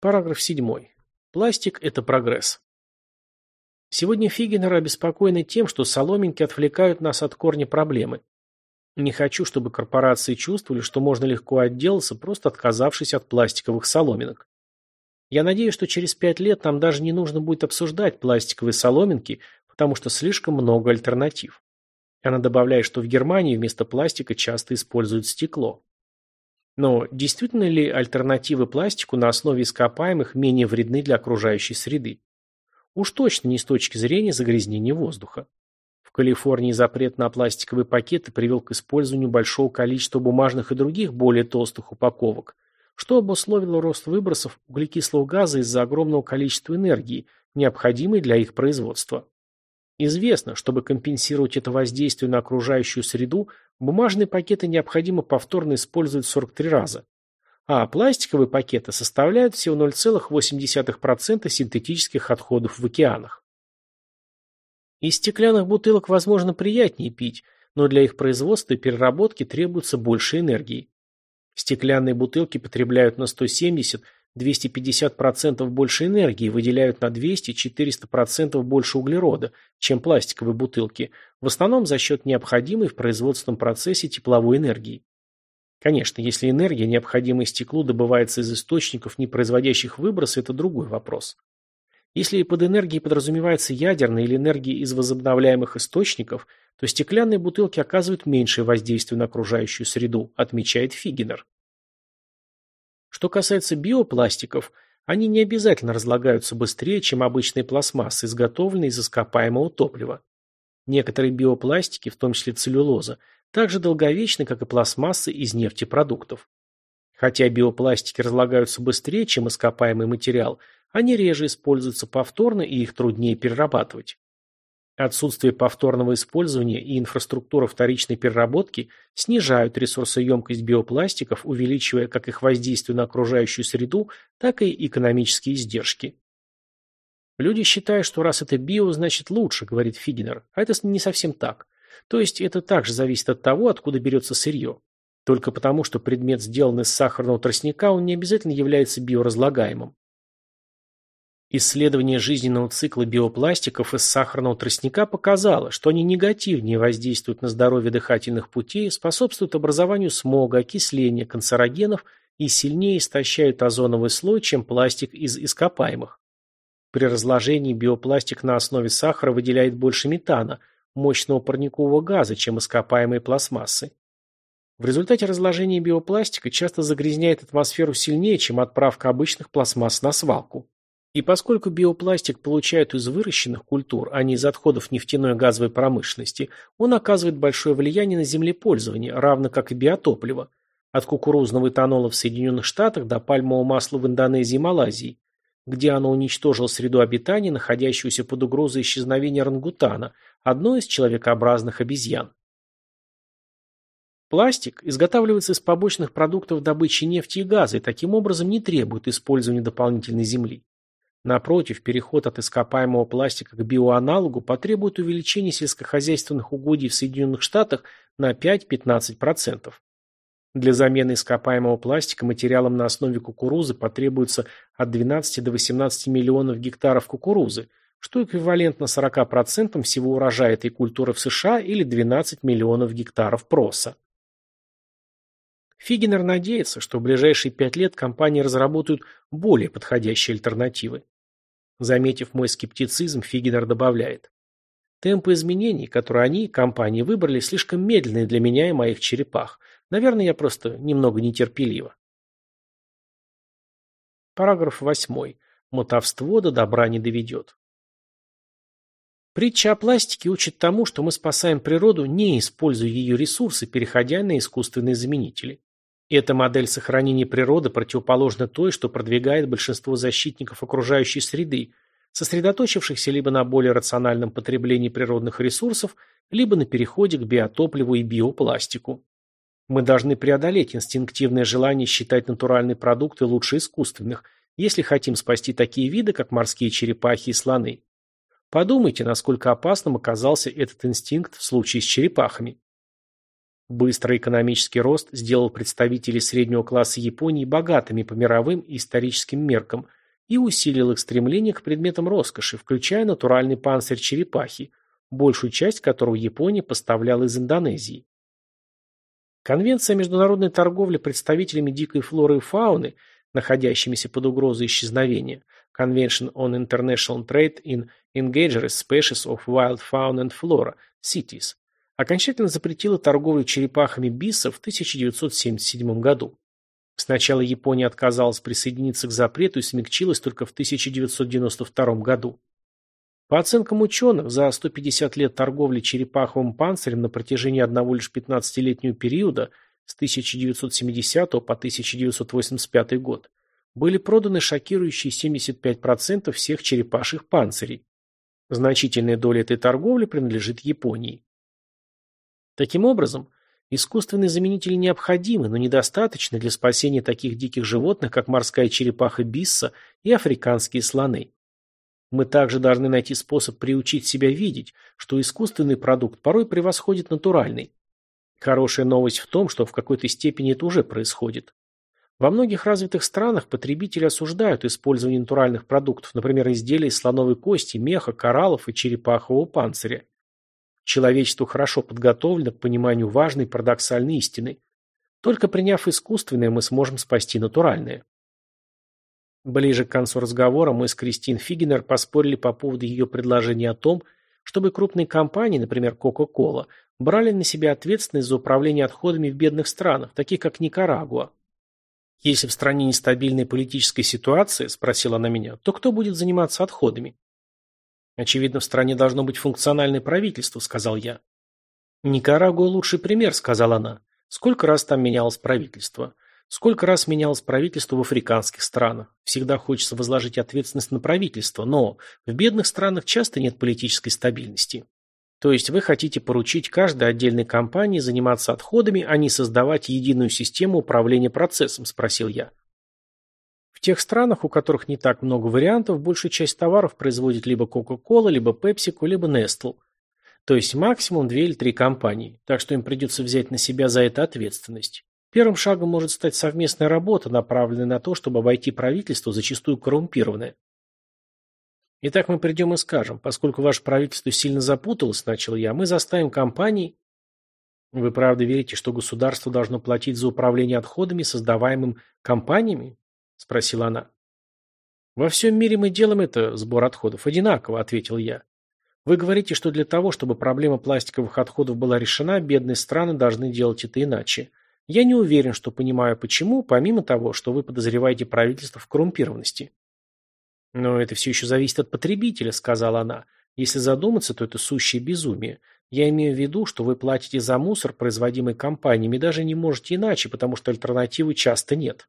Параграф 7. Пластик – это прогресс. Сегодня Фигенер обеспокоены тем, что соломинки отвлекают нас от корня проблемы. Не хочу, чтобы корпорации чувствовали, что можно легко отделаться, просто отказавшись от пластиковых соломинок. Я надеюсь, что через пять лет нам даже не нужно будет обсуждать пластиковые соломинки, потому что слишком много альтернатив. Она добавляет, что в Германии вместо пластика часто используют стекло. Но действительно ли альтернативы пластику на основе ископаемых менее вредны для окружающей среды? Уж точно не с точки зрения загрязнения воздуха. В Калифорнии запрет на пластиковые пакеты привел к использованию большого количества бумажных и других более толстых упаковок, что обусловило рост выбросов углекислого газа из-за огромного количества энергии, необходимой для их производства. Известно, чтобы компенсировать это воздействие на окружающую среду, бумажные пакеты необходимо повторно использовать 43 раза. А пластиковые пакеты составляют всего 0,8% синтетических отходов в океанах. Из стеклянных бутылок, возможно, приятнее пить, но для их производства и переработки требуется больше энергии. Стеклянные бутылки потребляют на 170 250% больше энергии, выделяют на 200-400% больше углерода, чем пластиковые бутылки, в основном за счет необходимой в производственном процессе тепловой энергии. Конечно, если энергия, необходимая стеклу, добывается из источников, не производящих выбросы, это другой вопрос. Если под энергией подразумевается ядерная или энергия из возобновляемых источников, то стеклянные бутылки оказывают меньшее воздействие на окружающую среду, отмечает Фигенер. Что касается биопластиков, они не обязательно разлагаются быстрее, чем обычные пластмассы, изготовленные из ископаемого топлива. Некоторые биопластики, в том числе целлюлоза, также долговечны, как и пластмассы из нефтепродуктов. Хотя биопластики разлагаются быстрее, чем ископаемый материал, они реже используются повторно и их труднее перерабатывать. Отсутствие повторного использования и инфраструктура вторичной переработки снижают ресурсоемкость биопластиков, увеличивая как их воздействие на окружающую среду, так и экономические издержки. Люди считают, что раз это био, значит лучше, говорит Фигенер, а это не совсем так. То есть это также зависит от того, откуда берется сырье. Только потому, что предмет сделан из сахарного тростника, он не обязательно является биоразлагаемым. Исследование жизненного цикла биопластиков из сахарного тростника показало, что они негативнее воздействуют на здоровье дыхательных путей, способствуют образованию смога, окисления, канцерогенов и сильнее истощают озоновый слой, чем пластик из ископаемых. При разложении биопластик на основе сахара выделяет больше метана, мощного парникового газа, чем ископаемые пластмассы. В результате разложения биопластика часто загрязняет атмосферу сильнее, чем отправка обычных пластмасс на свалку. И поскольку биопластик получают из выращенных культур, а не из отходов нефтяной и газовой промышленности, он оказывает большое влияние на землепользование, равно как и биотопливо. От кукурузного этанола в Соединенных Штатах до пальмового масла в Индонезии и Малайзии, где оно уничтожило среду обитания, находящуюся под угрозой исчезновения рангутана, одной из человекообразных обезьян. Пластик изготавливается из побочных продуктов добычи нефти и газа и таким образом не требует использования дополнительной земли. Напротив, переход от ископаемого пластика к биоаналогу потребует увеличения сельскохозяйственных угодий в Соединенных Штатах на 5-15%. Для замены ископаемого пластика материалом на основе кукурузы потребуется от 12 до 18 миллионов гектаров кукурузы, что эквивалентно 40% всего урожая этой культуры в США или 12 миллионов гектаров проса. Фигенер надеется, что в ближайшие пять лет компании разработают более подходящие альтернативы. Заметив мой скептицизм, Фигенер добавляет. Темпы изменений, которые они, компании, выбрали, слишком медленные для меня и моих черепах. Наверное, я просто немного нетерпелива. Параграф 8. Мотовство до добра не доведет. Притча о пластике учит тому, что мы спасаем природу, не используя ее ресурсы, переходя на искусственные заменители. Эта модель сохранения природы противоположна той, что продвигает большинство защитников окружающей среды, сосредоточившихся либо на более рациональном потреблении природных ресурсов, либо на переходе к биотопливу и биопластику. Мы должны преодолеть инстинктивное желание считать натуральные продукты лучше искусственных, если хотим спасти такие виды, как морские черепахи и слоны. Подумайте, насколько опасным оказался этот инстинкт в случае с черепахами. Быстрый экономический рост сделал представителей среднего класса Японии богатыми по мировым и историческим меркам и усилил их стремление к предметам роскоши, включая натуральный панцирь черепахи, большую часть которого Япония поставляла из Индонезии. Конвенция о международной торговле представителями дикой флоры и фауны, находящимися под угрозой исчезновения, Convention on International Trade in Endangered Species of Wild Fauna and Flora, CITES, окончательно запретила торговлю черепахами биса в 1977 году. Сначала Япония отказалась присоединиться к запрету и смягчилась только в 1992 году. По оценкам ученых, за 150 лет торговли черепаховым панцирем на протяжении одного лишь 15-летнего периода с 1970 по 1985 год были проданы шокирующие 75% всех черепашьих панцирей. Значительная доля этой торговли принадлежит Японии. Таким образом, искусственные заменители необходимы, но недостаточны для спасения таких диких животных, как морская черепаха бисса и африканские слоны. Мы также должны найти способ приучить себя видеть, что искусственный продукт порой превосходит натуральный. Хорошая новость в том, что в какой-то степени это уже происходит. Во многих развитых странах потребители осуждают использование натуральных продуктов, например, изделий из слоновой кости, меха, кораллов и черепахового панциря. Человечество хорошо подготовлено к пониманию важной парадоксальной истины. Только приняв искусственное, мы сможем спасти натуральное. Ближе к концу разговора мы с Кристин Фигенер поспорили по поводу ее предложения о том, чтобы крупные компании, например, Coca-Cola, брали на себя ответственность за управление отходами в бедных странах, таких как Никарагуа. «Если в стране нестабильная политическая ситуация, — спросила она меня, — то кто будет заниматься отходами?» «Очевидно, в стране должно быть функциональное правительство», — сказал я. «Никарагуа лучший пример», — сказала она. «Сколько раз там менялось правительство? Сколько раз менялось правительство в африканских странах? Всегда хочется возложить ответственность на правительство, но в бедных странах часто нет политической стабильности. То есть вы хотите поручить каждой отдельной компании заниматься отходами, а не создавать единую систему управления процессом, спросил я. В тех странах, у которых не так много вариантов, большую часть товаров производит либо Coca-Cola, либо PepsiCo, либо Nestle. То есть максимум две или три компании, так что им придется взять на себя за это ответственность. Первым шагом может стать совместная работа, направленная на то, чтобы обойти правительство, зачастую коррумпированное. Итак, мы придем и скажем, поскольку ваше правительство сильно запуталось, начал я, мы заставим компании... Вы правда верите, что государство должно платить за управление отходами, создаваемым компаниями? Спросила она. Во всем мире мы делаем это, сбор отходов, одинаково, ответил я. Вы говорите, что для того, чтобы проблема пластиковых отходов была решена, бедные страны должны делать это иначе. Я не уверен, что понимаю почему, помимо того, что вы подозреваете правительство в коррумпированности. Но это все еще зависит от потребителя, сказала она. Если задуматься, то это сущее безумие. Я имею в виду, что вы платите за мусор, производимый компаниями, даже не можете иначе, потому что альтернативы часто нет.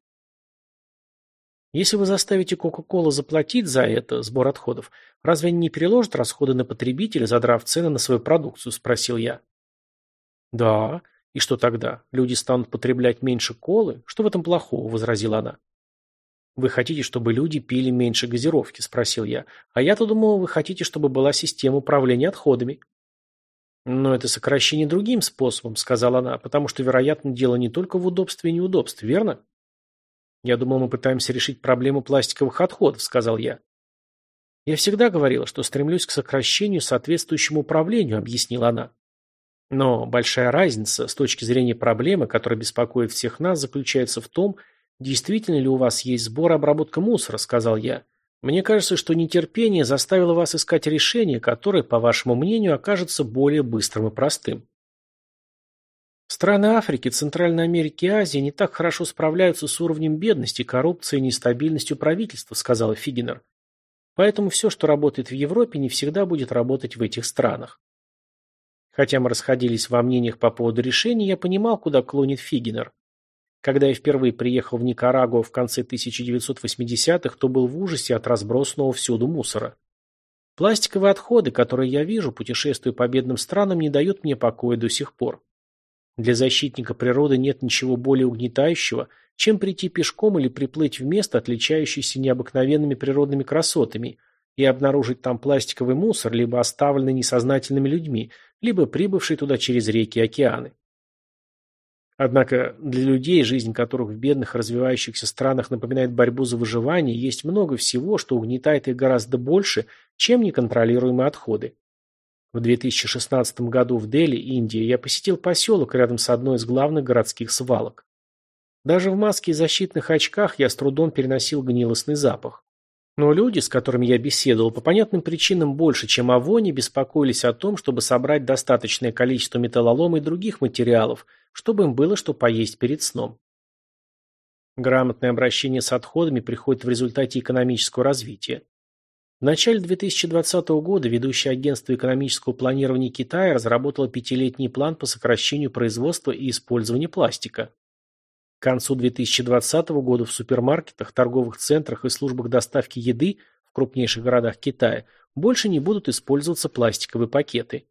Если вы заставите Coca-Cola заплатить за это, сбор отходов, разве они не переложат расходы на потребителя, задрав цены на свою продукцию, спросил я. Да, и что тогда? Люди станут потреблять меньше колы? Что в этом плохого? возразила она. Вы хотите, чтобы люди пили меньше газировки? спросил я. А я-то думал, вы хотите, чтобы была система управления отходами. Но это сокращение другим способом, сказала она, потому что, вероятно, дело не только в удобстве и неудобстве, верно? Я думал, мы пытаемся решить проблему пластиковых отходов, сказал я. Я всегда говорила, что стремлюсь к сокращению соответствующему управлению, объяснила она. Но большая разница с точки зрения проблемы, которая беспокоит всех нас, заключается в том, действительно ли у вас есть сбор и обработка мусора, сказал я. Мне кажется, что нетерпение заставило вас искать решение, которое, по вашему мнению, окажется более быстрым и простым. Страны Африки, Центральной Америки и Азии не так хорошо справляются с уровнем бедности, коррупции и нестабильностью правительства, сказала Фигенер. Поэтому все, что работает в Европе, не всегда будет работать в этих странах. Хотя мы расходились во мнениях по поводу решения, я понимал, куда клонит Фигенер. Когда я впервые приехал в Никарагуа в конце 1980-х, то был в ужасе от разбросанного всюду мусора. Пластиковые отходы, которые я вижу, путешествуя по бедным странам, не дают мне покоя до сих пор. Для защитника природы нет ничего более угнетающего, чем прийти пешком или приплыть в место, отличающееся необыкновенными природными красотами, и обнаружить там пластиковый мусор, либо оставленный несознательными людьми, либо прибывший туда через реки и океаны. Однако для людей, жизнь которых в бедных развивающихся странах напоминает борьбу за выживание, есть много всего, что угнетает их гораздо больше, чем неконтролируемые отходы. В 2016 году в Дели, Индия, я посетил поселок рядом с одной из главных городских свалок. Даже в маске и защитных очках я с трудом переносил гнилостный запах. Но люди, с которыми я беседовал, по понятным причинам больше, чем о воне, беспокоились о том, чтобы собрать достаточное количество металлолома и других материалов, чтобы им было что поесть перед сном. Грамотное обращение с отходами приходит в результате экономического развития. В начале 2020 года ведущее агентство экономического планирования Китая разработало пятилетний план по сокращению производства и использования пластика. К концу 2020 года в супермаркетах, торговых центрах и службах доставки еды в крупнейших городах Китая больше не будут использоваться пластиковые пакеты.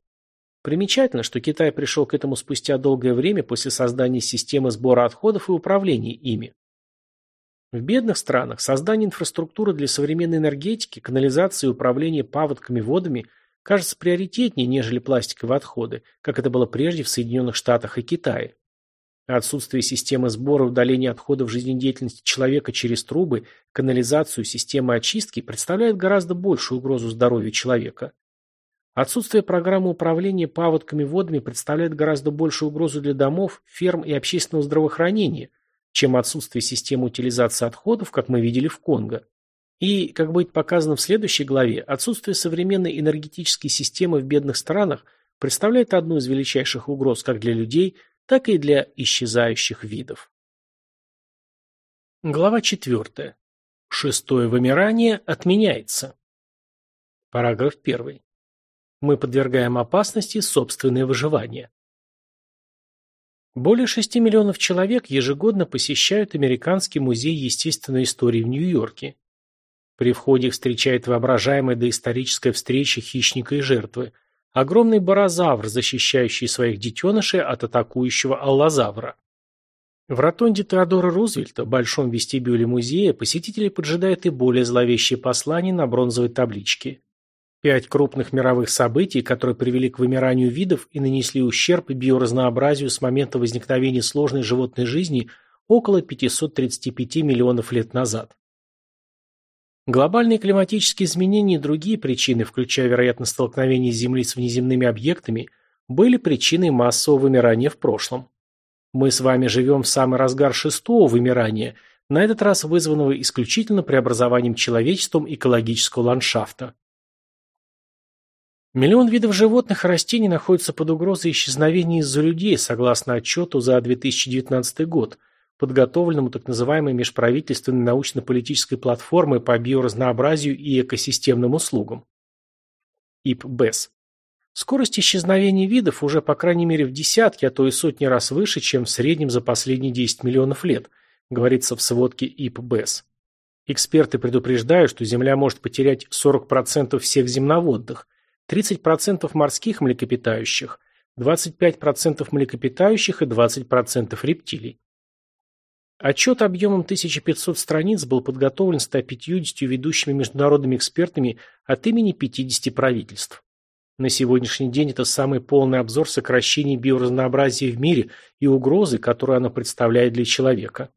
Примечательно, что Китай пришел к этому спустя долгое время после создания системы сбора отходов и управления ими. В бедных странах создание инфраструктуры для современной энергетики, канализации и управления паводками водами кажется приоритетнее, нежели пластиковые отходы, как это было прежде в Соединенных Штатах и Китае. Отсутствие системы сбора и удаления отходов жизнедеятельности человека через трубы, канализацию, системы очистки представляет гораздо большую угрозу здоровью человека. Отсутствие программы управления паводками водами представляет гораздо большую угрозу для домов, ферм и общественного здравоохранения, чем отсутствие системы утилизации отходов, как мы видели в Конго. И, как будет показано в следующей главе, отсутствие современной энергетической системы в бедных странах представляет одну из величайших угроз как для людей, так и для исчезающих видов. Глава 4. Шестое вымирание отменяется. Параграф 1. Мы подвергаем опасности собственное выживание. Более 6 миллионов человек ежегодно посещают Американский музей естественной истории в Нью-Йорке. При входе их встречает воображаемая доисторическая встреча хищника и жертвы – Огромный барозавр, защищающий своих детенышей от атакующего аллозавра. В ротонде Теодора Рузвельта, большом вестибюле музея, посетители поджидают и более зловещие послания на бронзовой табличке. Пять крупных мировых событий, которые привели к вымиранию видов и нанесли ущерб биоразнообразию с момента возникновения сложной животной жизни около 535 миллионов лет назад. Глобальные климатические изменения и другие причины, включая, вероятно, столкновение Земли с внеземными объектами, были причиной массового вымирания в прошлом. Мы с вами живем в самый разгар шестого вымирания, на этот раз вызванного исключительно преобразованием человечеством экологического ландшафта. Миллион видов животных и растений находятся под угрозой исчезновения из-за людей, согласно отчету за 2019 год, подготовленному так называемой межправительственной научно-политической платформой по биоразнообразию и экосистемным услугам. ИПБЭС. Скорость исчезновения видов уже по крайней мере в десятки, а то и сотни раз выше, чем в среднем за последние 10 миллионов лет, говорится в сводке ИПБЭС. Эксперты предупреждают, что Земля может потерять 40% всех земноводных, 30% морских млекопитающих, 25% млекопитающих и 20% рептилий. Отчет объемом 1500 страниц был подготовлен 150 ведущими международными экспертами от имени 50 правительств. На сегодняшний день это самый полный обзор сокращений биоразнообразия в мире и угрозы, которые оно представляет для человека.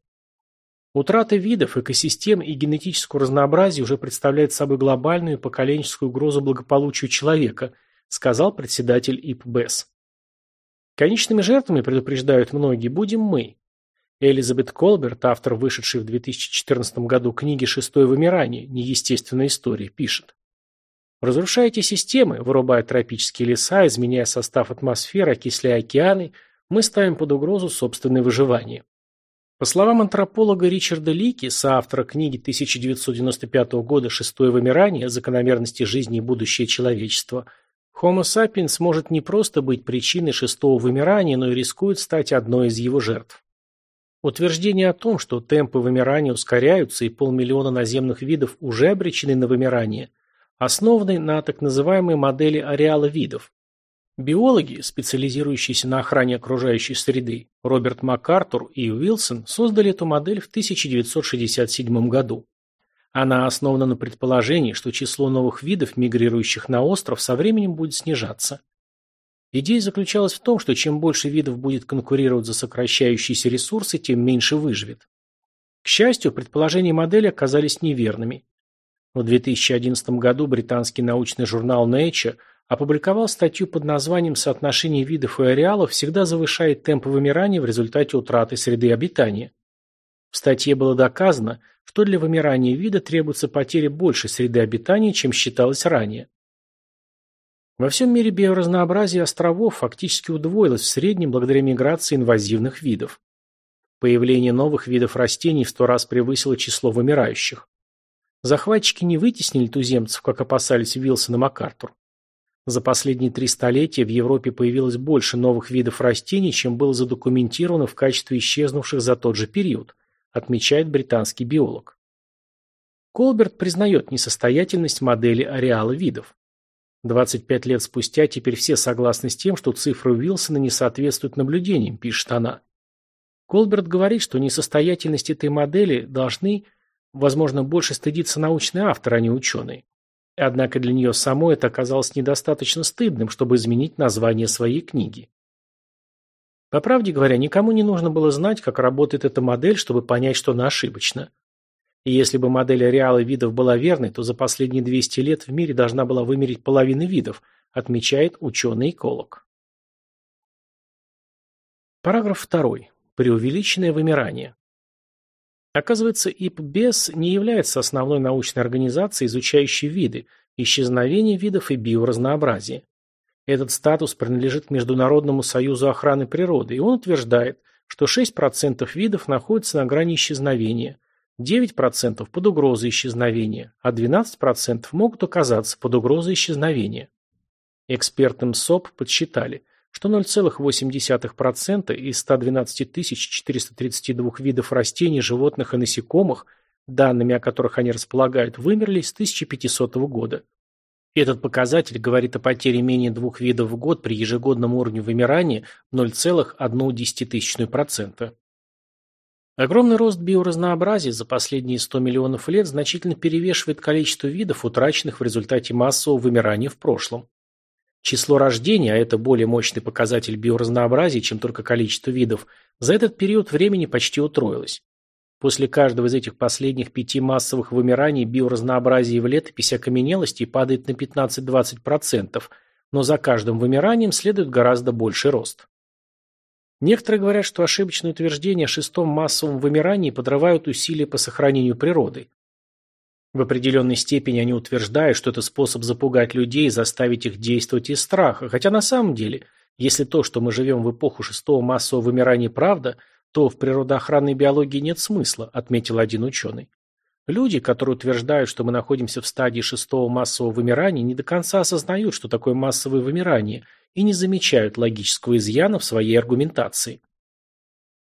Утрата видов, экосистем и генетического разнообразия уже представляет собой глобальную поколенческую угрозу благополучию человека, сказал председатель ИПБЭС. Конечными жертвами, предупреждают многие, будем мы, Элизабет Колберт, автор вышедшей в 2014 году книги «Шестое вымирание. Неестественная история», пишет. Разрушая системы, вырубая тропические леса, изменяя состав атмосферы, окисляя океаны, мы ставим под угрозу собственное выживание. По словам антрополога Ричарда Лики, соавтора книги 1995 года «Шестое вымирание. Закономерности жизни и будущее человечества», Homo sapiens может не просто быть причиной шестого вымирания, но и рискует стать одной из его жертв. Утверждение о том, что темпы вымирания ускоряются и полмиллиона наземных видов уже обречены на вымирание, основаны на так называемой модели ареала видов. Биологи, специализирующиеся на охране окружающей среды, Роберт МакАртур и Уилсон создали эту модель в 1967 году. Она основана на предположении, что число новых видов, мигрирующих на остров, со временем будет снижаться. Идея заключалась в том, что чем больше видов будет конкурировать за сокращающиеся ресурсы, тем меньше выживет. К счастью, предположения модели оказались неверными. В 2011 году британский научный журнал Nature опубликовал статью под названием «Соотношение видов и ареалов всегда завышает темпы вымирания в результате утраты среды обитания». В статье было доказано, что для вымирания вида требуется потеря большей среды обитания, чем считалось ранее. Во всем мире биоразнообразие островов фактически удвоилось в среднем благодаря миграции инвазивных видов. Появление новых видов растений в сто раз превысило число вымирающих. Захватчики не вытеснили туземцев, как опасались Вилсон и МакАртур. За последние три столетия в Европе появилось больше новых видов растений, чем было задокументировано в качестве исчезнувших за тот же период, отмечает британский биолог. Колберт признает несостоятельность модели ареала видов. 25 лет спустя теперь все согласны с тем, что цифры Уилсона не соответствуют наблюдениям, пишет она. Колберт говорит, что несостоятельность этой модели должны, возможно, больше стыдиться научный автор, а не ученые. Однако для нее самой это оказалось недостаточно стыдным, чтобы изменить название своей книги. По правде говоря, никому не нужно было знать, как работает эта модель, чтобы понять, что она ошибочна. И если бы модель ареала видов была верной, то за последние 200 лет в мире должна была вымереть половина видов, отмечает ученый-эколог. Параграф 2. Преувеличенное вымирание. Оказывается, ИПБЕС не является основной научной организацией, изучающей виды, исчезновение видов и биоразнообразие. Этот статус принадлежит Международному союзу охраны природы, и он утверждает, что 6% видов находятся на грани исчезновения, 9% под угрозой исчезновения, а 12% могут оказаться под угрозой исчезновения. Экспертам СОП подсчитали, что 0,8% из 112 432 видов растений, животных и насекомых, данными о которых они располагают, вымерли с 1500 года. Этот показатель говорит о потере менее двух видов в год при ежегодном уровне вымирания 0,1%. Огромный рост биоразнообразия за последние 100 миллионов лет значительно перевешивает количество видов, утраченных в результате массового вымирания в прошлом. Число рождений, а это более мощный показатель биоразнообразия, чем только количество видов, за этот период времени почти утроилось. После каждого из этих последних пяти массовых вымираний биоразнообразие в летопись окаменелости падает на 15-20%, но за каждым вымиранием следует гораздо больший рост. Некоторые говорят, что ошибочные утверждения о шестом массовом вымирании подрывают усилия по сохранению природы. В определенной степени они утверждают, что это способ запугать людей и заставить их действовать из страха, хотя на самом деле, если то, что мы живем в эпоху шестого массового вымирания, правда, то в природоохранной биологии нет смысла, отметил один ученый. Люди, которые утверждают, что мы находимся в стадии шестого массового вымирания, не до конца осознают, что такое массовое вымирание, и не замечают логического изъяна в своей аргументации.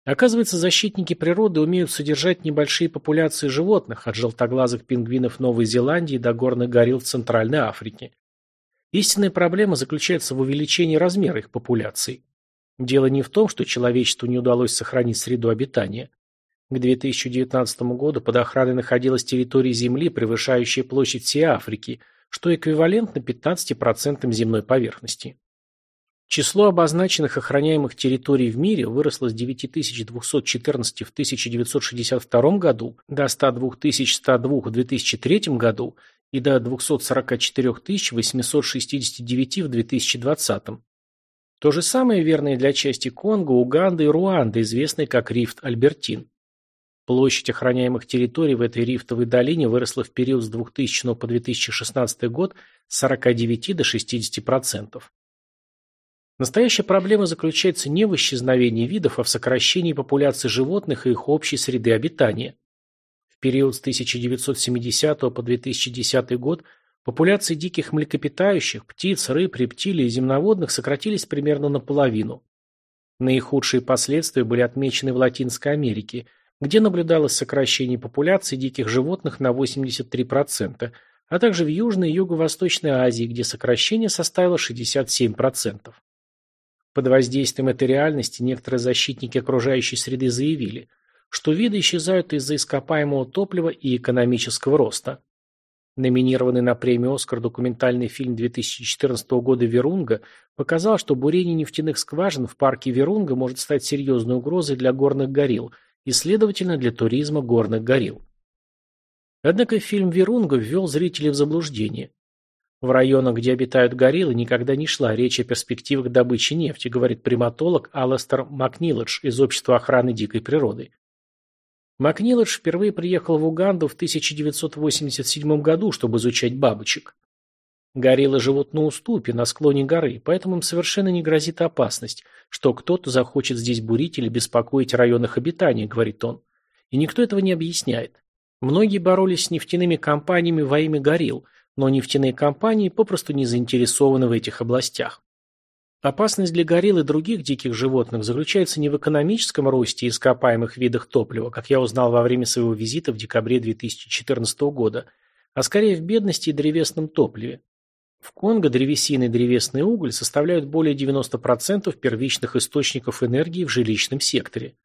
Оказывается, защитники природы умеют содержать небольшие популяции животных, от желтоглазых пингвинов Новой Зеландии до горных горилл в Центральной Африке. Истинная проблема заключается в увеличении размера их популяций. Дело не в том, что человечеству не удалось сохранить среду обитания. К 2019 году под охраной находилась территория Земли, превышающая площадь всей Африки, что эквивалентно 15% земной поверхности. Число обозначенных охраняемых территорий в мире выросло с 9214 в 1962 году до 102102 в 2003 году и до 244 869 в 2020. То же самое верно и для части Конго, Уганды и Руанды, известной как рифт Альбертин. Площадь охраняемых территорий в этой рифтовой долине выросла в период с 2000 по 2016 год с 49 до 60%. Настоящая проблема заключается не в исчезновении видов, а в сокращении популяции животных и их общей среды обитания. В период с 1970 по 2010 год популяции диких млекопитающих, птиц, рыб, рептилий и земноводных сократились примерно наполовину. Наихудшие последствия были отмечены в Латинской Америке – где наблюдалось сокращение популяции диких животных на 83%, а также в Южной и Юго-Восточной Азии, где сокращение составило 67%. Под воздействием этой реальности некоторые защитники окружающей среды заявили, что виды исчезают из-за ископаемого топлива и экономического роста. Номинированный на премию «Оскар» документальный фильм 2014 года «Верунга» показал, что бурение нефтяных скважин в парке Верунга может стать серьезной угрозой для горных горилл и, следовательно, для туризма горных горилл. Однако фильм «Верунга» ввел зрителей в заблуждение. В районах, где обитают гориллы, никогда не шла речь о перспективах добычи нефти, говорит приматолог Алластер Макнилладж из Общества охраны дикой природы. Макнилладж впервые приехал в Уганду в 1987 году, чтобы изучать бабочек. Гориллы живут на уступе, на склоне горы, поэтому им совершенно не грозит опасность, что кто-то захочет здесь бурить или беспокоить о районах обитания, говорит он. И никто этого не объясняет. Многие боролись с нефтяными компаниями во имя горилл, но нефтяные компании попросту не заинтересованы в этих областях. Опасность для горилл и других диких животных заключается не в экономическом росте ископаемых видах топлива, как я узнал во время своего визита в декабре 2014 года, а скорее в бедности и древесном топливе. В Конго древесина и древесный уголь составляют более 90% первичных источников энергии в жилищном секторе.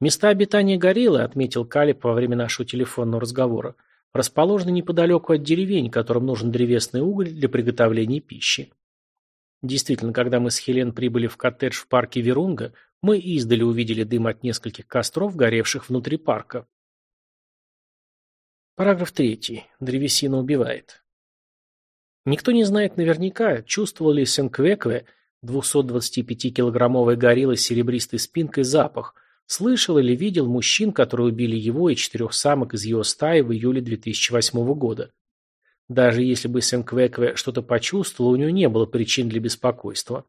Места обитания гориллы, отметил Калип во время нашего телефонного разговора, расположены неподалеку от деревень, которым нужен древесный уголь для приготовления пищи. Действительно, когда мы с Хелен прибыли в коттедж в парке Верунга, мы издали увидели дым от нескольких костров, горевших внутри парка. Параграф 3. Древесина убивает. Никто не знает наверняка, чувствовал ли Сенквекве, 225-килограммовой гориллы с серебристой спинкой, запах – Слышал или видел мужчин, которые убили его и четырех самок из его стаи в июле 2008 года. Даже если бы Сенквекве что-то почувствовал, у него не было причин для беспокойства.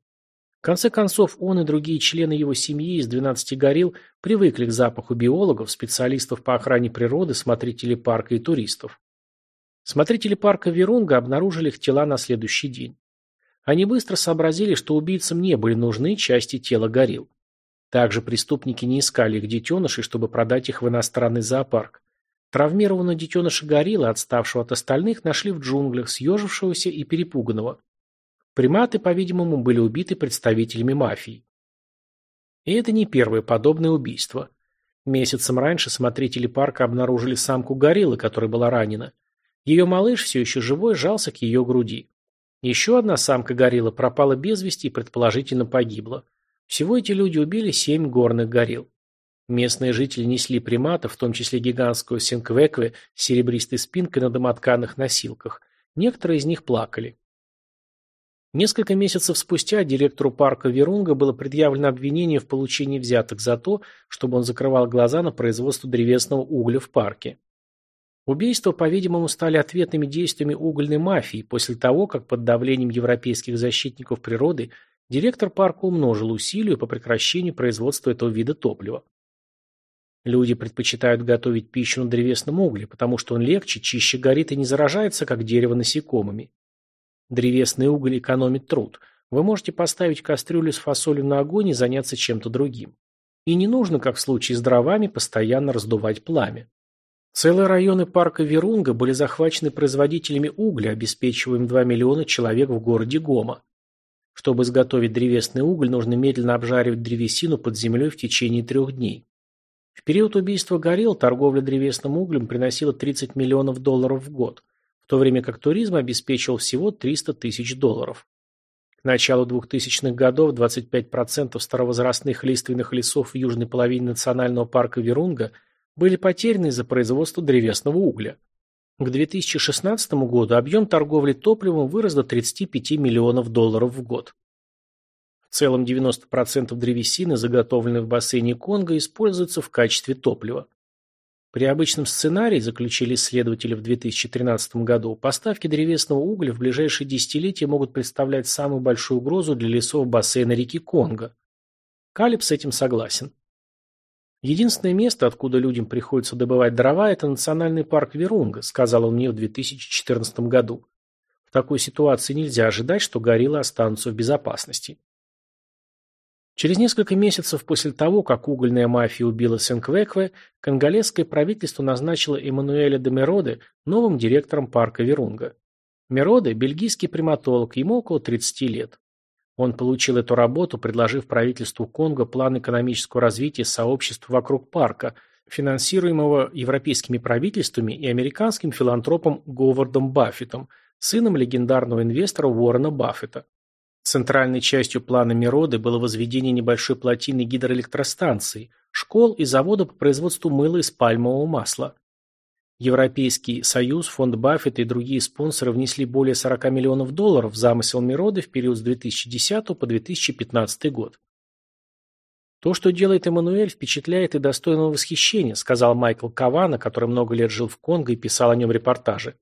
В конце концов, он и другие члены его семьи из 12 горилл привыкли к запаху биологов, специалистов по охране природы, смотрителей парка и туристов. Смотрители парка Верунга обнаружили их тела на следующий день. Они быстро сообразили, что убийцам не были нужны части тела горилл. Также преступники не искали их детенышей, чтобы продать их в иностранный зоопарк. Травмированного детеныша гориллы, отставшего от остальных, нашли в джунглях, съежившегося и перепуганного. Приматы, по-видимому, были убиты представителями мафии. И это не первое подобное убийство. Месяцем раньше смотрители парка обнаружили самку гориллы, которая была ранена. Ее малыш, все еще живой, жался к ее груди. Еще одна самка горилла пропала без вести и предположительно погибла. Всего эти люди убили семь горных горилл. Местные жители несли приматов, в том числе гигантскую синквекве с серебристой спинкой на домотканых носилках. Некоторые из них плакали. Несколько месяцев спустя директору парка Верунга было предъявлено обвинение в получении взяток за то, чтобы он закрывал глаза на производство древесного угля в парке. Убийства, по-видимому, стали ответными действиями угольной мафии после того, как под давлением европейских защитников природы Директор парка умножил усилия по прекращению производства этого вида топлива. Люди предпочитают готовить пищу на древесном угле, потому что он легче, чище горит и не заражается, как дерево насекомыми. Древесный уголь экономит труд. Вы можете поставить кастрюлю с фасолью на огонь и заняться чем-то другим. И не нужно, как в случае с дровами, постоянно раздувать пламя. Целые районы парка Верунга были захвачены производителями угля, обеспечивая им 2 миллиона человек в городе Гома. Чтобы изготовить древесный уголь, нужно медленно обжаривать древесину под землей в течение трех дней. В период убийства горилл торговля древесным углем приносила 30 миллионов долларов в год, в то время как туризм обеспечивал всего 300 тысяч долларов. К началу 2000-х годов 25% старовозрастных лиственных лесов в южной половине национального парка Верунга были потеряны из-за производства древесного угля. К 2016 году объем торговли топливом вырос до 35 миллионов долларов в год. В целом 90% древесины, заготовленной в бассейне Конго, используются в качестве топлива. При обычном сценарии, заключили исследователи в 2013 году, поставки древесного угля в ближайшие десятилетия могут представлять самую большую угрозу для лесов бассейна реки Конго. Калиб с этим согласен. Единственное место, откуда людям приходится добывать дрова, это национальный парк Верунга, сказал он мне в 2014 году. В такой ситуации нельзя ожидать, что гориллы останутся в безопасности. Через несколько месяцев после того, как угольная мафия убила Сенквекве, конголезское правительство назначило Эммануэля де Мероде новым директором парка Верунга. Мероде – бельгийский приматолог, ему около 30 лет. Он получил эту работу, предложив правительству Конго план экономического развития сообществ вокруг парка, финансируемого европейскими правительствами и американским филантропом Говардом Баффетом, сыном легендарного инвестора Уоррена Баффета. Центральной частью плана Мироды было возведение небольшой плотины гидроэлектростанции, школ и завода по производству мыла из пальмового масла. Европейский Союз, фонд Баффета и другие спонсоры внесли более 40 миллионов долларов в замысел Мироды в период с 2010 по 2015 год. «То, что делает Эммануэль, впечатляет и достойного восхищения», сказал Майкл Кавана, который много лет жил в Конго и писал о нем репортажи.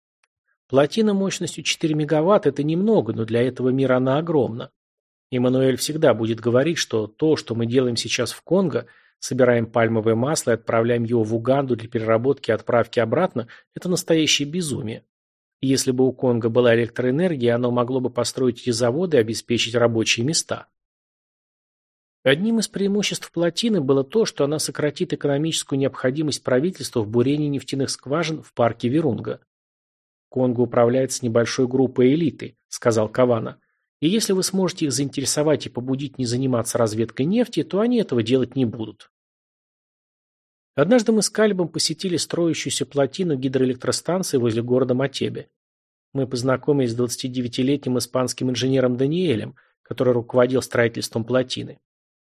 Плотина мощностью 4 мегаватт – это немного, но для этого мира она огромна. Эммануэль всегда будет говорить, что то, что мы делаем сейчас в Конго, собираем пальмовое масло и отправляем его в Уганду для переработки и отправки обратно, это настоящее безумие. Если бы у Конго была электроэнергия, оно могло бы построить эти заводы и обеспечить рабочие места. Одним из преимуществ плотины было то, что она сократит экономическую необходимость правительства в бурении нефтяных скважин в парке Вирунга. Конго управляется небольшой группой элиты, сказал Кавана. И если вы сможете их заинтересовать и побудить не заниматься разведкой нефти, то они этого делать не будут. Однажды мы с Кальбом посетили строящуюся плотину гидроэлектростанции возле города Матебе. Мы познакомились с 29-летним испанским инженером Даниэлем, который руководил строительством плотины.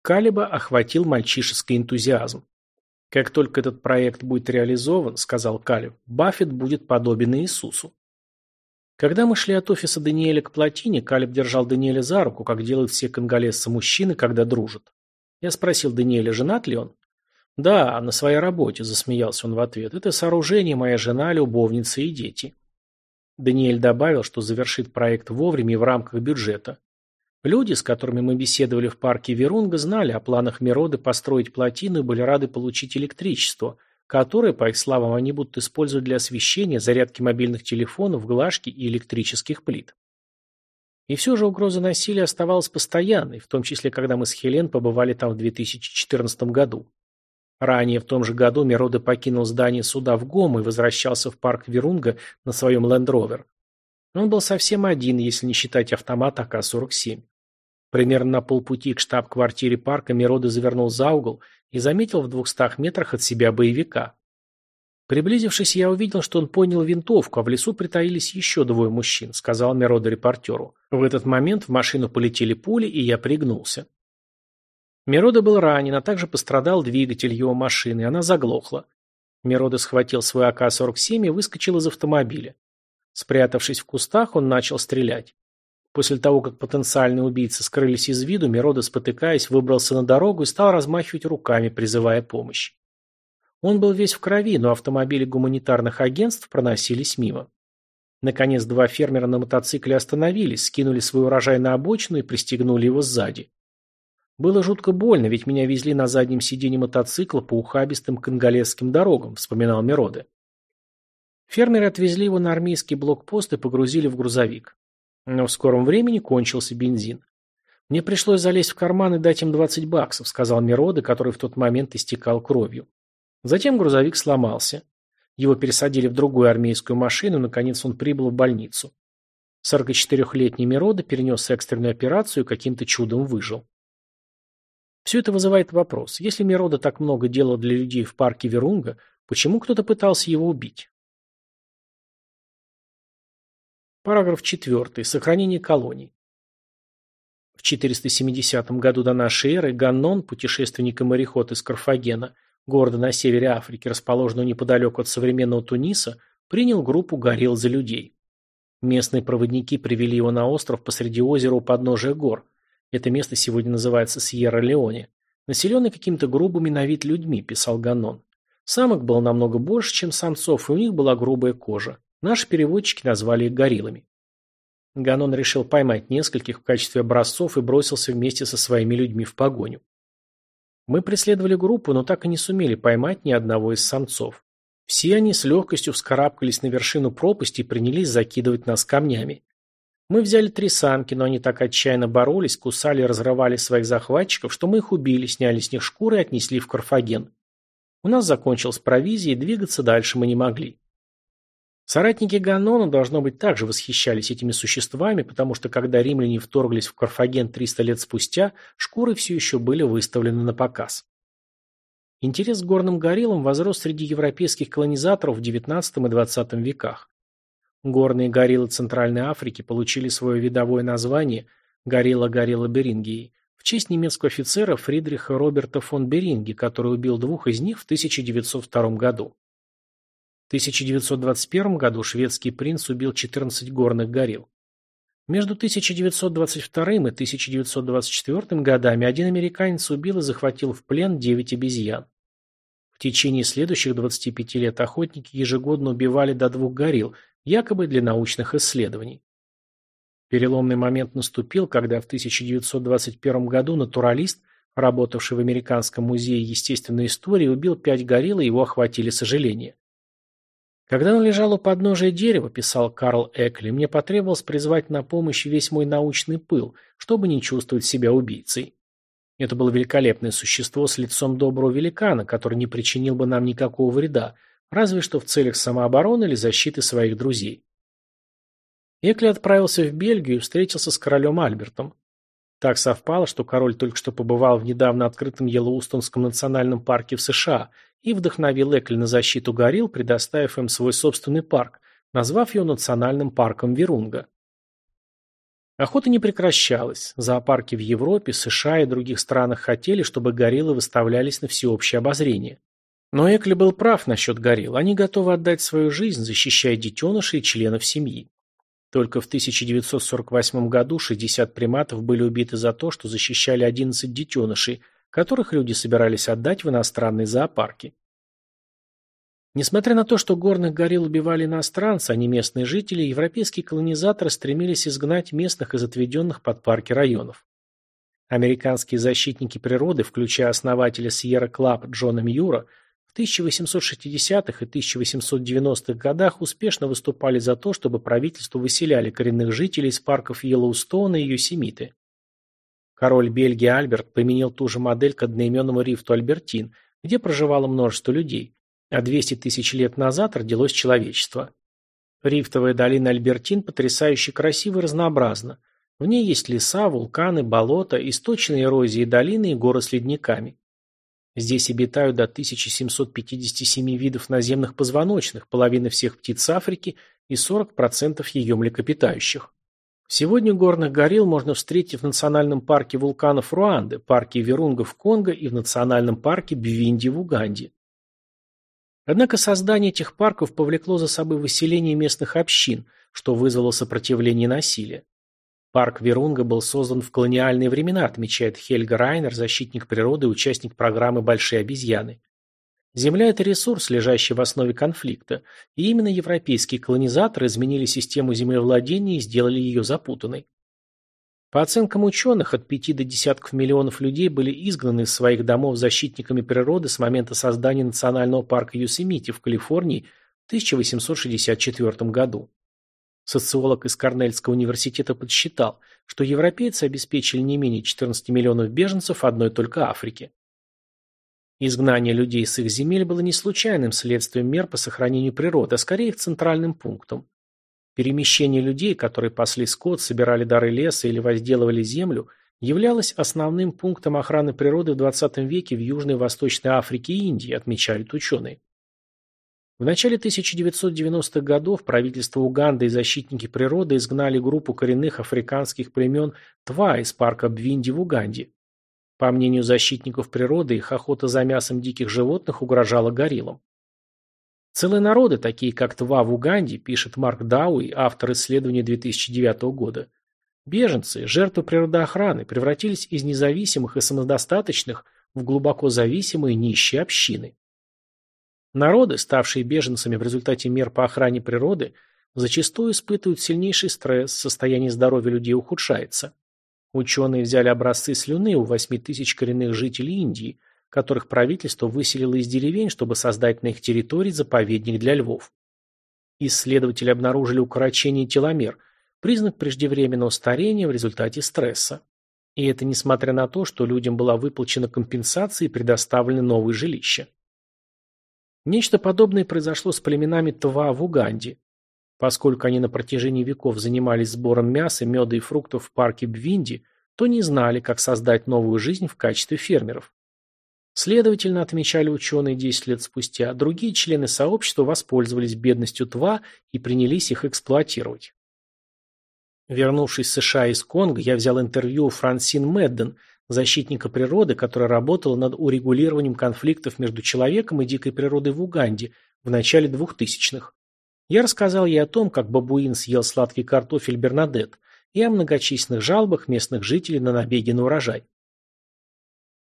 Калиба охватил мальчишеский энтузиазм. Как только этот проект будет реализован, сказал Калиб, Баффет будет подобен Иисусу. Когда мы шли от офиса Даниэля к плотине, Калиб держал Даниэля за руку, как делают все конголезцы-мужчины, когда дружат. Я спросил Даниэля, женат ли он. «Да, на своей работе», – засмеялся он в ответ. «Это сооружение моя жена, любовница и дети». Даниэль добавил, что завершит проект вовремя и в рамках бюджета. Люди, с которыми мы беседовали в парке Верунга, знали о планах Мироды построить плотину и были рады получить электричество, которое, по их словам, они будут использовать для освещения, зарядки мобильных телефонов, глажки и электрических плит. И все же угроза насилия оставалась постоянной, в том числе, когда мы с Хелен побывали там в 2014 году. Ранее в том же году Мирода покинул здание суда в Гому и возвращался в парк Верунга на своем Rover. Он был совсем один, если не считать автомат АК-47. Примерно на полпути к штаб-квартире парка Мирода завернул за угол и заметил в двухстах метрах от себя боевика. Приблизившись, я увидел, что он понял винтовку, а в лесу притаились еще двое мужчин, сказал Мирода репортеру. В этот момент в машину полетели пули, и я пригнулся. Мирода был ранен, а также пострадал двигатель его машины, она заглохла. Мирода схватил свой АК-47 и выскочил из автомобиля. Спрятавшись в кустах, он начал стрелять. После того, как потенциальные убийцы скрылись из виду, Мирода, спотыкаясь, выбрался на дорогу и стал размахивать руками, призывая помощь. Он был весь в крови, но автомобили гуманитарных агентств проносились мимо. Наконец, два фермера на мотоцикле остановились, скинули свой урожай на обочину и пристегнули его сзади. Было жутко больно, ведь меня везли на заднем сиденье мотоцикла по ухабистым конголезским дорогам, вспоминал Мирода. Фермеры отвезли его на армейский блокпост и погрузили в грузовик. Но в скором времени кончился бензин. «Мне пришлось залезть в карман и дать им 20 баксов», сказал Мирода, который в тот момент истекал кровью. Затем грузовик сломался. Его пересадили в другую армейскую машину, и, наконец он прибыл в больницу. 44-летний Мирода перенес экстренную операцию и каким-то чудом выжил. Все это вызывает вопрос. Если Мирода так много делал для людей в парке Верунга, почему кто-то пытался его убить? Параграф 4. Сохранение колоний. В 470 году до нашей эры Ганнон, путешественник и мореход из Карфагена, города на севере Африки, расположенного неподалеку от современного Туниса, принял группу горилл за людей. Местные проводники привели его на остров посреди озера у подножия гор. Это место сегодня называется Сьерра-Леоне. Населенный какими-то грубыми на вид людьми, писал Ганнон. Самок было намного больше, чем самцов, и у них была грубая кожа. Наши переводчики назвали их гориллами. Ганон решил поймать нескольких в качестве образцов и бросился вместе со своими людьми в погоню. Мы преследовали группу, но так и не сумели поймать ни одного из самцов. Все они с легкостью вскарабкались на вершину пропасти и принялись закидывать нас камнями. Мы взяли три самки, но они так отчаянно боролись, кусали и разрывали своих захватчиков, что мы их убили, сняли с них шкуры и отнесли в Карфаген. У нас закончилась провизия, и двигаться дальше мы не могли. Соратники Ганнона, должно быть, также восхищались этими существами, потому что когда римляне вторглись в Карфаген 300 лет спустя, шкуры все еще были выставлены на показ. интерес к горным гориллам возрос среди европейских колонизаторов в XIX и XX веках. Горные гориллы Центральной Африки получили свое видовое название горилла горилла Берингии в честь немецкого офицера Фридриха Роберта фон Беринги, который убил двух из них в 1902 году. В 1921 году шведский принц убил 14 горных горилл. Между 1922 и 1924 годами один американец убил и захватил в плен 9 обезьян. В течение следующих 25 лет охотники ежегодно убивали до двух горилл, якобы для научных исследований. Переломный момент наступил, когда в 1921 году натуралист, работавший в Американском музее естественной истории, убил пять горилл и его охватили сожаления. Когда он лежал у подножия дерева, писал Карл Экли, мне потребовалось призвать на помощь весь мой научный пыл, чтобы не чувствовать себя убийцей. Это было великолепное существо с лицом доброго великана, который не причинил бы нам никакого вреда, разве что в целях самообороны или защиты своих друзей. Экли отправился в Бельгию и встретился с королем Альбертом. Так совпало, что король только что побывал в недавно открытом Йеллоустонском национальном парке в США и вдохновил Экли на защиту горилл, предоставив им свой собственный парк, назвав его национальным парком Верунга. Охота не прекращалась. Зоопарки в Европе, США и других странах хотели, чтобы гориллы выставлялись на всеобщее обозрение. Но Экли был прав насчет горилл. Они готовы отдать свою жизнь, защищая детенышей и членов семьи. Только в 1948 году 60 приматов были убиты за то, что защищали 11 детенышей – которых люди собирались отдать в иностранные зоопарки. Несмотря на то, что горных горилл убивали иностранцы, а не местные жители, европейские колонизаторы стремились изгнать местных из отведенных под парки районов. Американские защитники природы, включая основателя Sierra Club Джона Мьюра, в 1860-х и 1890-х годах успешно выступали за то, чтобы правительство выселяли коренных жителей из парков Йеллоустона и Йосемиты. Король Бельгии Альберт применил ту же модель к одноименному рифту Альбертин, где проживало множество людей, а 200 тысяч лет назад родилось человечество. Рифтовая долина Альбертин потрясающе красива и разнообразна. В ней есть леса, вулканы, болота, источные эрозии долины и горы с ледниками. Здесь обитают до 1757 видов наземных позвоночных, половина всех птиц Африки и 40% ее млекопитающих. Сегодня горных горилл можно встретить в национальном парке вулканов Руанды, парке Верунга в Конго и в национальном парке Бвинди в Уганде. Однако создание этих парков повлекло за собой выселение местных общин, что вызвало сопротивление и насилие. Парк Верунга был создан в колониальные времена, отмечает Хельга Райнер, защитник природы и участник программы «Большие обезьяны». Земля – это ресурс, лежащий в основе конфликта, и именно европейские колонизаторы изменили систему землевладения и сделали ее запутанной. По оценкам ученых, от пяти до десятков миллионов людей были изгнаны из своих домов защитниками природы с момента создания национального парка Юсемити в Калифорнии в 1864 году. Социолог из Корнельского университета подсчитал, что европейцы обеспечили не менее 14 миллионов беженцев одной только Африке. Изгнание людей с их земель было не случайным следствием мер по сохранению природы, а скорее их центральным пунктом. Перемещение людей, которые пасли скот, собирали дары леса или возделывали землю, являлось основным пунктом охраны природы в XX веке в Южной и Восточной Африке и Индии, отмечают ученые. В начале 1990-х годов правительство Уганды и защитники природы изгнали группу коренных африканских племен Тва из парка Бвинди в Уганде. По мнению защитников природы, их охота за мясом диких животных угрожала гориллам. Целые народы, такие как Тва в Уганде, пишет Марк Дауи, автор исследования 2009 года, беженцы, жертвы природоохраны, превратились из независимых и самодостаточных в глубоко зависимые нищие общины. Народы, ставшие беженцами в результате мер по охране природы, зачастую испытывают сильнейший стресс, состояние здоровья людей ухудшается. Ученые взяли образцы слюны у 8 тысяч коренных жителей Индии, которых правительство выселило из деревень, чтобы создать на их территории заповедник для львов. Исследователи обнаружили укорочение теломер, признак преждевременного старения в результате стресса. И это несмотря на то, что людям была выплачена компенсация и предоставлены новые жилища. Нечто подобное произошло с племенами Тва в Уганде. Поскольку они на протяжении веков занимались сбором мяса, меда и фруктов в парке Бвинди, то не знали, как создать новую жизнь в качестве фермеров. Следовательно, отмечали ученые 10 лет спустя, другие члены сообщества воспользовались бедностью ТВА и принялись их эксплуатировать. Вернувшись в США из Конго, я взял интервью у Франсин Медден, защитника природы, которая работала над урегулированием конфликтов между человеком и дикой природой в Уганде в начале 2000-х. Я рассказал ей о том, как бабуин съел сладкий картофель Бернадет, и о многочисленных жалобах местных жителей на набеги на урожай.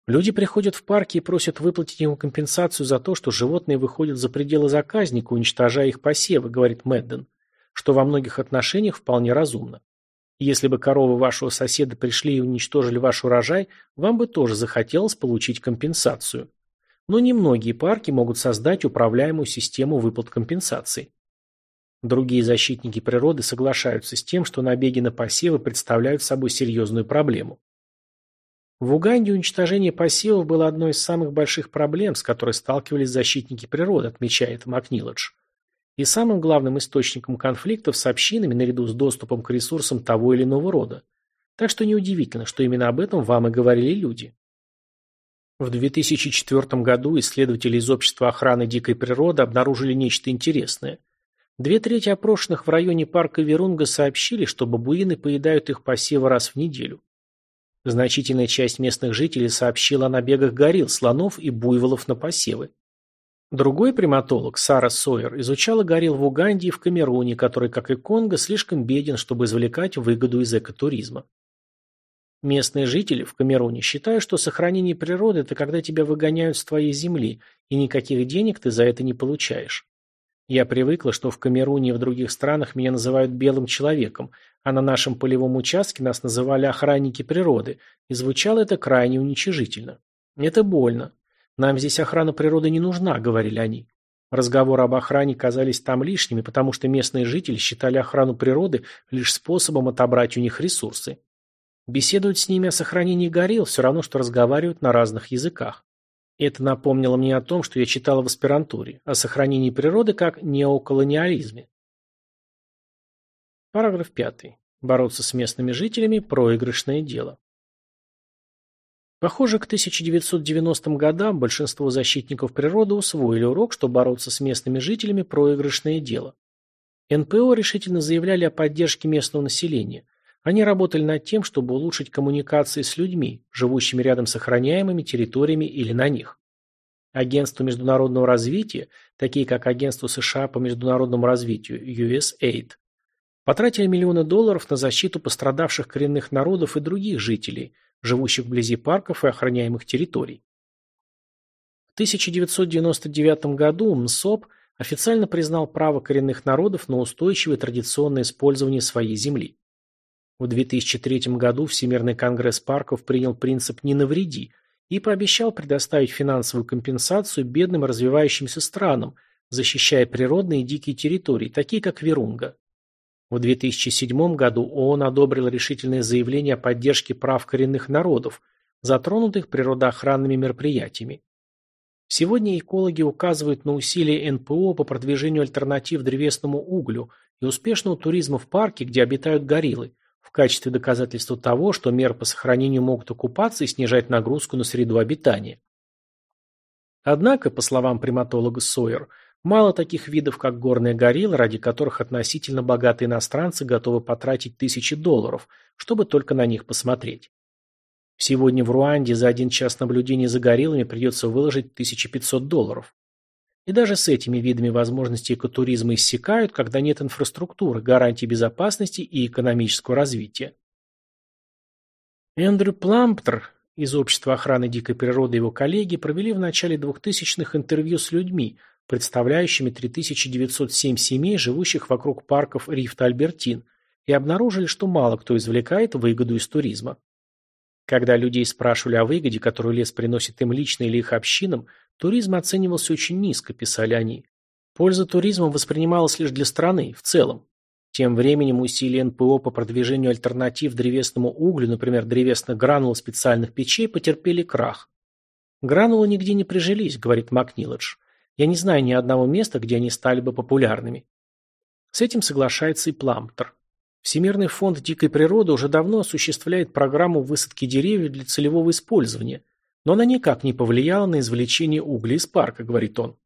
Люди приходят в парки и просят выплатить им компенсацию за то, что животные выходят за пределы заказника, уничтожая их посевы, говорит Мэдден, что во многих отношениях вполне разумно. Если бы коровы вашего соседа пришли и уничтожили ваш урожай, вам бы тоже захотелось получить компенсацию. Но немногие парки могут создать управляемую систему выплат компенсаций. Другие защитники природы соглашаются с тем, что набеги на посевы представляют собой серьезную проблему. В Уганде уничтожение посевов было одной из самых больших проблем, с которой сталкивались защитники природы, отмечает Макнилодж. И самым главным источником конфликтов с общинами наряду с доступом к ресурсам того или иного рода. Так что неудивительно, что именно об этом вам и говорили люди. В 2004 году исследователи из Общества охраны дикой природы обнаружили нечто интересное. Две трети опрошенных в районе парка Верунга сообщили, что бабуины поедают их посевы раз в неделю. Значительная часть местных жителей сообщила о набегах горилл, слонов и буйволов на посевы. Другой приматолог, Сара Сойер, изучала горилл в Уганде и в Камеруне, который, как и Конго, слишком беден, чтобы извлекать выгоду из экотуризма. Местные жители в Камеруне считают, что сохранение природы – это когда тебя выгоняют с твоей земли, и никаких денег ты за это не получаешь. Я привыкла, что в Камеруне и в других странах меня называют белым человеком, а на нашем полевом участке нас называли охранники природы, и звучало это крайне уничижительно. Это больно. Нам здесь охрана природы не нужна, говорили они. Разговоры об охране казались там лишними, потому что местные жители считали охрану природы лишь способом отобрать у них ресурсы. Беседовать с ними о сохранении горилл все равно, что разговаривать на разных языках. Это напомнило мне о том, что я читала в аспирантуре, о сохранении природы как неоколониализме. Параграф 5. Бороться с местными жителями – проигрышное дело. Похоже, к 1990 годам большинство защитников природы усвоили урок, что бороться с местными жителями – проигрышное дело. НПО решительно заявляли о поддержке местного населения. Они работали над тем, чтобы улучшить коммуникации с людьми, живущими рядом с охраняемыми территориями или на них. Агентства международного развития, такие как Агентство США по международному развитию USAID, потратили миллионы долларов на защиту пострадавших коренных народов и других жителей, живущих вблизи парков и охраняемых территорий. В 1999 году МСОП официально признал право коренных народов на устойчивое традиционное использование своей земли. В 2003 году Всемирный конгресс парков принял принцип «не навреди» и пообещал предоставить финансовую компенсацию бедным развивающимся странам, защищая природные и дикие территории, такие как Вирунга. В 2007 году ООН одобрил решительное заявление о поддержке прав коренных народов, затронутых природоохранными мероприятиями. Сегодня экологи указывают на усилия НПО по продвижению альтернатив древесному углю и успешного туризма в парке, где обитают гориллы, в качестве доказательства того, что меры по сохранению могут окупаться и снижать нагрузку на среду обитания. Однако, по словам приматолога Сойер, мало таких видов, как горная горилла, ради которых относительно богатые иностранцы готовы потратить тысячи долларов, чтобы только на них посмотреть. Сегодня в Руанде за один час наблюдения за гориллами придется выложить 1500 долларов. И даже с этими видами возможности экотуризма иссякают, когда нет инфраструктуры, гарантий безопасности и экономического развития. Эндрю Пламптер из Общества охраны дикой природы и его коллеги провели в начале 2000-х интервью с людьми, представляющими 3907 семей, живущих вокруг парков Рифта Альбертин, и обнаружили, что мало кто извлекает выгоду из туризма. Когда людей спрашивали о выгоде, которую лес приносит им лично или их общинам, туризм оценивался очень низко, писали они. Польза туризма воспринималась лишь для страны, в целом. Тем временем усилия НПО по продвижению альтернатив древесному углю, например, древесных гранул специальных печей, потерпели крах. Гранулы нигде не прижились, говорит Макнилодж. Я не знаю ни одного места, где они стали бы популярными. С этим соглашается и Пламптер. Всемирный фонд дикой природы уже давно осуществляет программу высадки деревьев для целевого использования, Но она никак не повлияла на извлечение угля из парка, говорит он.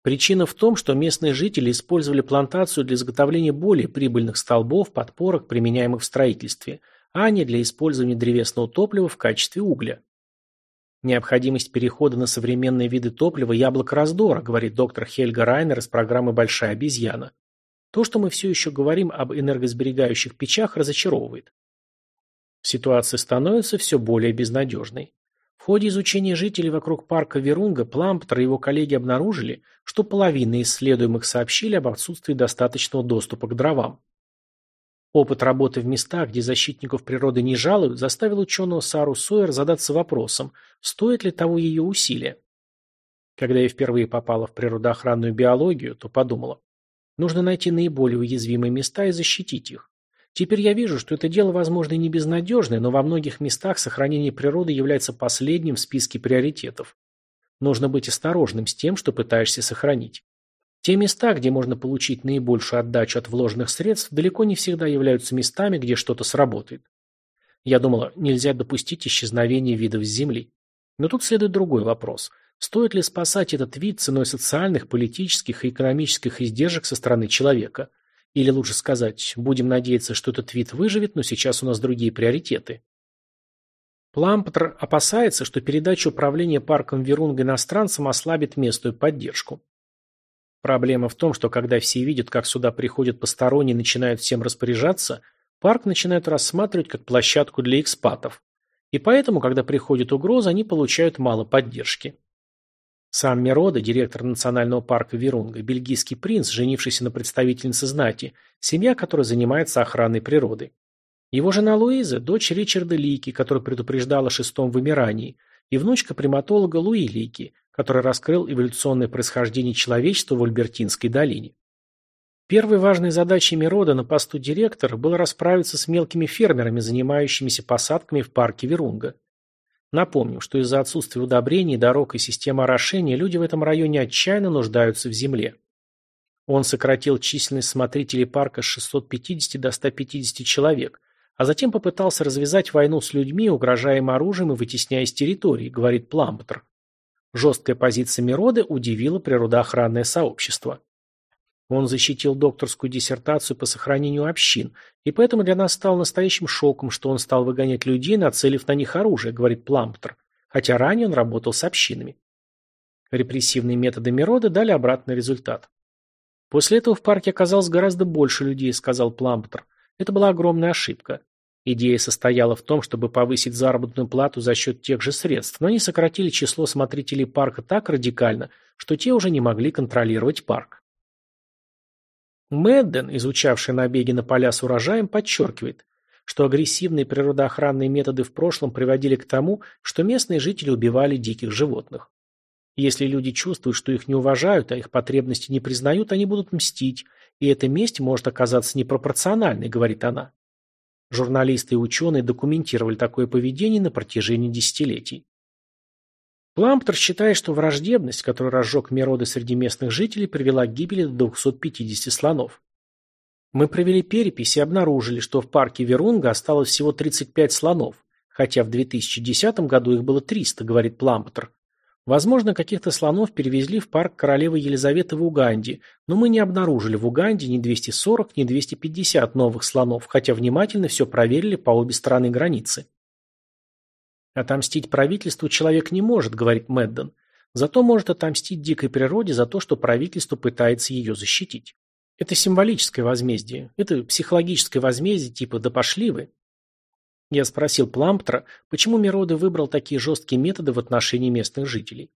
Причина в том, что местные жители использовали плантацию для изготовления более прибыльных столбов, подпорок, применяемых в строительстве, а не для использования древесного топлива в качестве угля. Необходимость перехода на современные виды топлива – яблоко раздора, говорит доктор Хельга Райнер из программы «Большая обезьяна». То, что мы все еще говорим об энергосберегающих печах, разочаровывает. Ситуация становится все более безнадежной. В ходе изучения жителей вокруг парка Верунга Пламптер и его коллеги обнаружили, что половина исследуемых сообщили об отсутствии достаточного доступа к дровам. Опыт работы в местах, где защитников природы не жалуют, заставил ученого Сару Сойер задаться вопросом, стоит ли того ее усилия. Когда я впервые попала в природоохранную биологию, то подумала, нужно найти наиболее уязвимые места и защитить их. Теперь я вижу, что это дело, возможно, и не безнадежное, но во многих местах сохранение природы является последним в списке приоритетов. Нужно быть осторожным с тем, что пытаешься сохранить. Те места, где можно получить наибольшую отдачу от вложенных средств, далеко не всегда являются местами, где что-то сработает. Я думала, нельзя допустить исчезновения видов с Земли. Но тут следует другой вопрос. Стоит ли спасать этот вид ценой социальных, политических и экономических издержек со стороны человека – или лучше сказать, будем надеяться, что этот вид выживет, но сейчас у нас другие приоритеты. Пламптер опасается, что передача управления парком Верунга иностранцам ослабит местную поддержку. Проблема в том, что когда все видят, как сюда приходят посторонние и начинают всем распоряжаться, парк начинают рассматривать как площадку для экспатов. И поэтому, когда приходит угроза, они получают мало поддержки. Сам Мирода, директор национального парка Вирунга, бельгийский принц, женившийся на представительнице знати, семья, которая занимается охраной природы. Его жена Луиза – дочь Ричарда Лики, который предупреждал о шестом вымирании, и внучка приматолога Луи Лики, который раскрыл эволюционное происхождение человечества в Альбертинской долине. Первой важной задачей Мирода на посту директора было расправиться с мелкими фермерами, занимающимися посадками в парке Вирунга. Напомним, что из-за отсутствия удобрений, дорог и системы орошения люди в этом районе отчаянно нуждаются в земле. Он сократил численность смотрителей парка с 650 до 150 человек, а затем попытался развязать войну с людьми, угрожая им оружием и вытесняя из территории, говорит Пламптер. Жесткая позиция Мироды удивила природоохранное сообщество. Он защитил докторскую диссертацию по сохранению общин, и поэтому для нас стал настоящим шоком, что он стал выгонять людей, нацелив на них оружие, говорит Пламптер, хотя ранее он работал с общинами. Репрессивные методы Мироды дали обратный результат. После этого в парке оказалось гораздо больше людей, сказал Пламптер. Это была огромная ошибка. Идея состояла в том, чтобы повысить заработную плату за счет тех же средств, но они сократили число смотрителей парка так радикально, что те уже не могли контролировать парк. Мэдден, изучавший набеги на поля с урожаем, подчеркивает, что агрессивные природоохранные методы в прошлом приводили к тому, что местные жители убивали диких животных. Если люди чувствуют, что их не уважают, а их потребности не признают, они будут мстить, и эта месть может оказаться непропорциональной, говорит она. Журналисты и ученые документировали такое поведение на протяжении десятилетий. Пламптер считает, что враждебность, которую разжег Мироды среди местных жителей, привела к гибели до 250 слонов. Мы провели перепись и обнаружили, что в парке Верунга осталось всего 35 слонов, хотя в 2010 году их было 300, говорит Пламптер. Возможно, каких-то слонов перевезли в парк королевы Елизаветы в Уганде, но мы не обнаружили в Уганде ни 240, ни 250 новых слонов, хотя внимательно все проверили по обе стороны границы. Отомстить правительству человек не может, говорит Мэдден. Зато может отомстить дикой природе за то, что правительство пытается ее защитить. Это символическое возмездие. Это психологическое возмездие типа «да пошли вы». Я спросил Пламптера, почему Мироды выбрал такие жесткие методы в отношении местных жителей.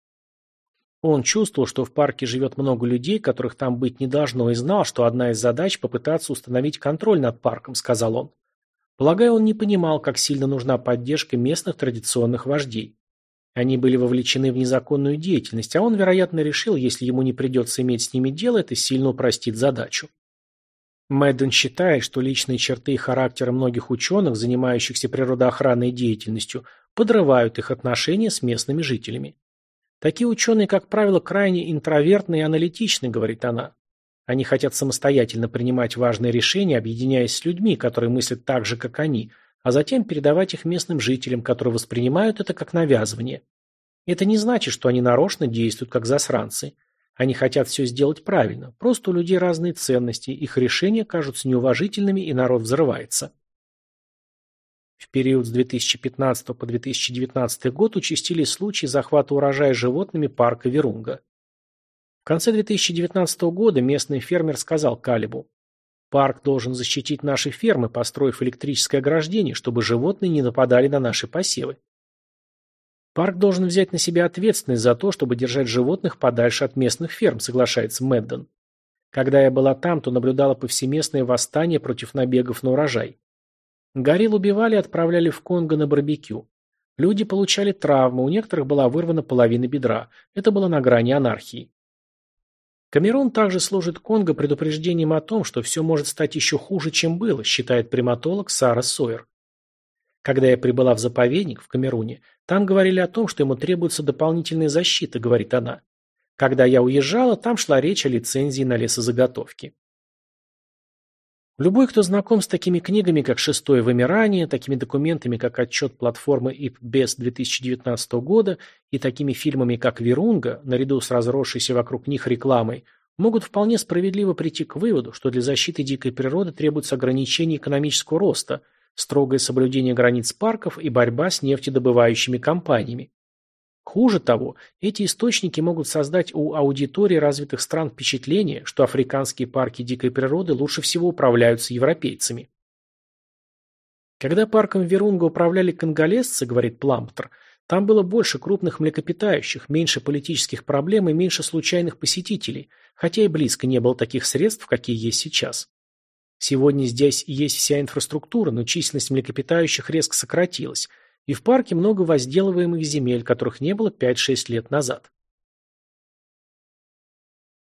Он чувствовал, что в парке живет много людей, которых там быть не должно, и знал, что одна из задач – попытаться установить контроль над парком, сказал он. Полагаю, он не понимал, как сильно нужна поддержка местных традиционных вождей. Они были вовлечены в незаконную деятельность, а он, вероятно, решил, если ему не придется иметь с ними дело, это сильно упростит задачу. Мэдден считает, что личные черты и характера многих ученых, занимающихся природоохранной деятельностью, подрывают их отношения с местными жителями. Такие ученые, как правило, крайне интровертны и аналитичны, говорит она. Они хотят самостоятельно принимать важные решения, объединяясь с людьми, которые мыслят так же, как они, а затем передавать их местным жителям, которые воспринимают это как навязывание. Это не значит, что они нарочно действуют как засранцы. Они хотят все сделать правильно. Просто у людей разные ценности, их решения кажутся неуважительными, и народ взрывается. В период с 2015 по 2019 год участились случаи захвата урожая животными парка Верунга. Конце 2019 года местный фермер сказал Калибу, «Парк должен защитить наши фермы, построив электрическое ограждение, чтобы животные не нападали на наши посевы. Парк должен взять на себя ответственность за то, чтобы держать животных подальше от местных ферм, соглашается Мэдден. Когда я была там, то наблюдала повсеместное восстание против набегов на урожай. Горилл убивали и отправляли в Конго на барбекю. Люди получали травмы, у некоторых была вырвана половина бедра. Это было на грани анархии. Камерун также служит Конго предупреждением о том, что все может стать еще хуже, чем было, считает приматолог Сара Сойер. Когда я прибыла в заповедник в Камеруне, там говорили о том, что ему требуется дополнительная защита, говорит она. Когда я уезжала, там шла речь о лицензии на лесозаготовки. Любой, кто знаком с такими книгами, как «Шестое вымирание», такими документами, как отчет платформы ИПБЕС 2019 года и такими фильмами, как «Вирунга», наряду с разросшейся вокруг них рекламой, могут вполне справедливо прийти к выводу, что для защиты дикой природы требуется ограничение экономического роста, строгое соблюдение границ парков и борьба с нефтедобывающими компаниями. Хуже того, эти источники могут создать у аудитории развитых стран впечатление, что африканские парки дикой природы лучше всего управляются европейцами. Когда парком Верунга управляли конголезцы, говорит Пламптер, там было больше крупных млекопитающих, меньше политических проблем и меньше случайных посетителей, хотя и близко не было таких средств, какие есть сейчас. Сегодня здесь есть вся инфраструктура, но численность млекопитающих резко сократилась – и в парке много возделываемых земель, которых не было 5-6 лет назад.